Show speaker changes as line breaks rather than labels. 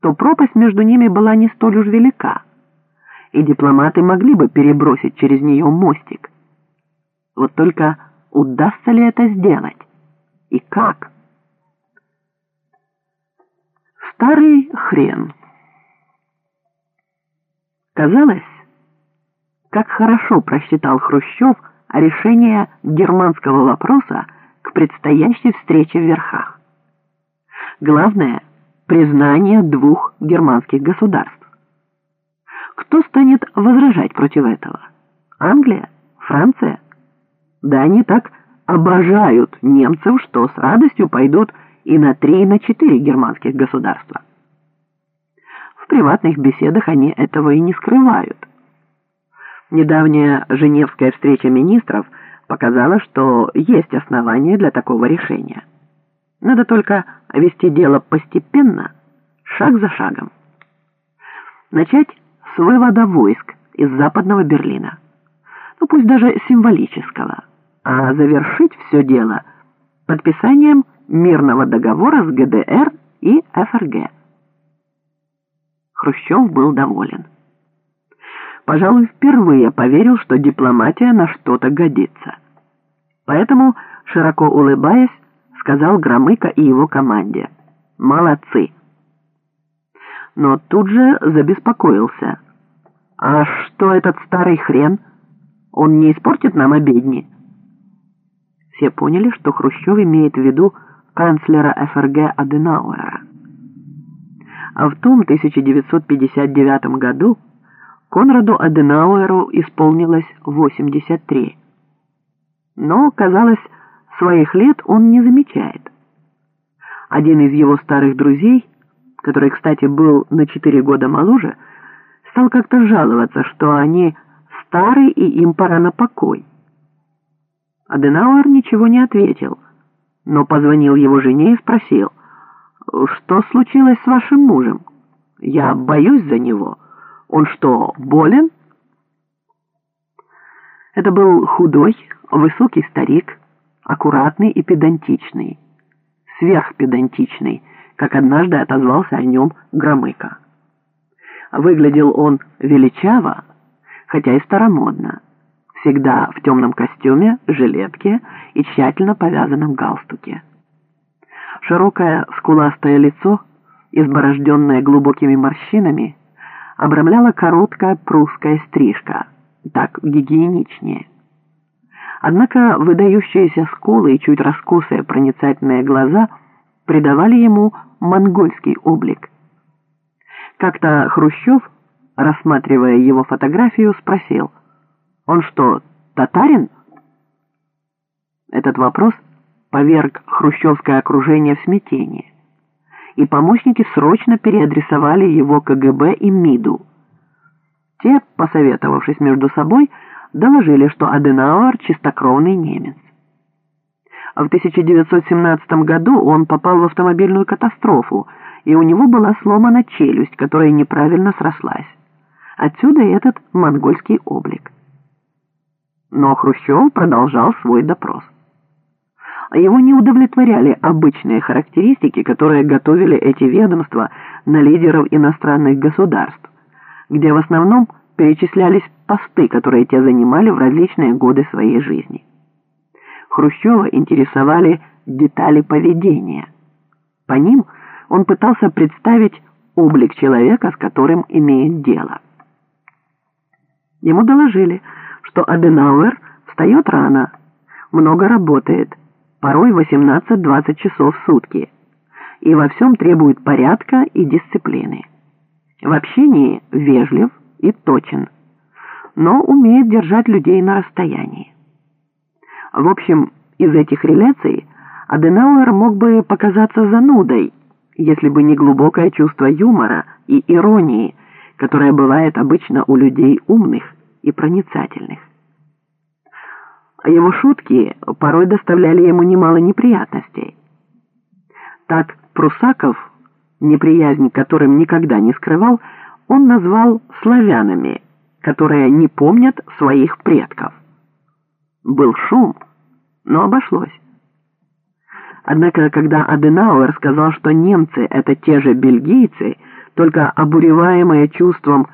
то пропасть между ними была не столь уж велика, и дипломаты могли бы перебросить через нее мостик. Вот только удастся ли это сделать? И как? Старый хрен. Казалось, как хорошо просчитал Хрущев решение германского вопроса к предстоящей встрече в верхах. Главное – признание двух германских государств. Кто станет возражать против этого? Англия? Франция? Да они так обожают немцев, что с радостью пойдут и на три, и на четыре германских государства. В приватных беседах они этого и не скрывают. Недавняя Женевская встреча министров показала, что есть основания для такого решения. Надо только вести дело постепенно, шаг за шагом. Начать с вывода войск из западного Берлина. Ну пусть даже символического. А завершить все дело подписанием мирного договора с ГДР и ФРГ. Хрущев был доволен пожалуй, впервые поверил, что дипломатия на что-то годится. Поэтому, широко улыбаясь, сказал Громыко и его команде «Молодцы!». Но тут же забеспокоился. «А что этот старый хрен? Он не испортит нам обедни?» Все поняли, что Хрущев имеет в виду канцлера ФРГ Аденауэра. А в том 1959 году Конраду Аденауэру исполнилось 83. Но, казалось, своих лет он не замечает. Один из его старых друзей, который, кстати, был на 4 года моложе, стал как-то жаловаться, что они старые и им пора на покой. Аденауэр ничего не ответил, но позвонил его жене и спросил, «Что случилось с вашим мужем? Я боюсь за него». Он что, болен? Это был худой, высокий старик, аккуратный и педантичный. Сверхпедантичный, как однажды отозвался о нем Громыко. Выглядел он величаво, хотя и старомодно, всегда в темном костюме, жилетке и тщательно повязанном галстуке. Широкое скуластое лицо, изборожденное глубокими морщинами, обрамляла короткая прусская стрижка, так гигиеничнее. Однако выдающиеся скулы и чуть раскосые проницательные глаза придавали ему монгольский облик. Как-то Хрущев, рассматривая его фотографию, спросил, «Он что, татарин?» Этот вопрос поверг хрущевское окружение в смятение и помощники срочно переадресовали его КГБ и МИДу. Те, посоветовавшись между собой, доложили, что Аденауэр – чистокровный немец. В 1917 году он попал в автомобильную катастрофу, и у него была сломана челюсть, которая неправильно срослась. Отсюда этот монгольский облик. Но Хрущев продолжал свой допрос. Его не удовлетворяли обычные характеристики, которые готовили эти ведомства на лидеров иностранных государств, где в основном перечислялись посты, которые те занимали в различные годы своей жизни. Хрущева интересовали детали поведения. По ним он пытался представить облик человека, с которым имеет дело. Ему доложили, что Аденауэр встает рано, много работает, порой 18-20 часов в сутки, и во всем требует порядка и дисциплины. В общении вежлив и точен, но умеет держать людей на расстоянии. В общем, из этих реляций Аденауэр мог бы показаться занудой, если бы не глубокое чувство юмора и иронии, которое бывает обычно у людей умных и проницательных его шутки порой доставляли ему немало неприятностей. Так Прусаков, неприязнь которым никогда не скрывал, он назвал славянами, которые не помнят своих предков. Был шум, но обошлось. Однако, когда Аденауэр сказал, что немцы — это те же бельгийцы, только обуреваемая чувством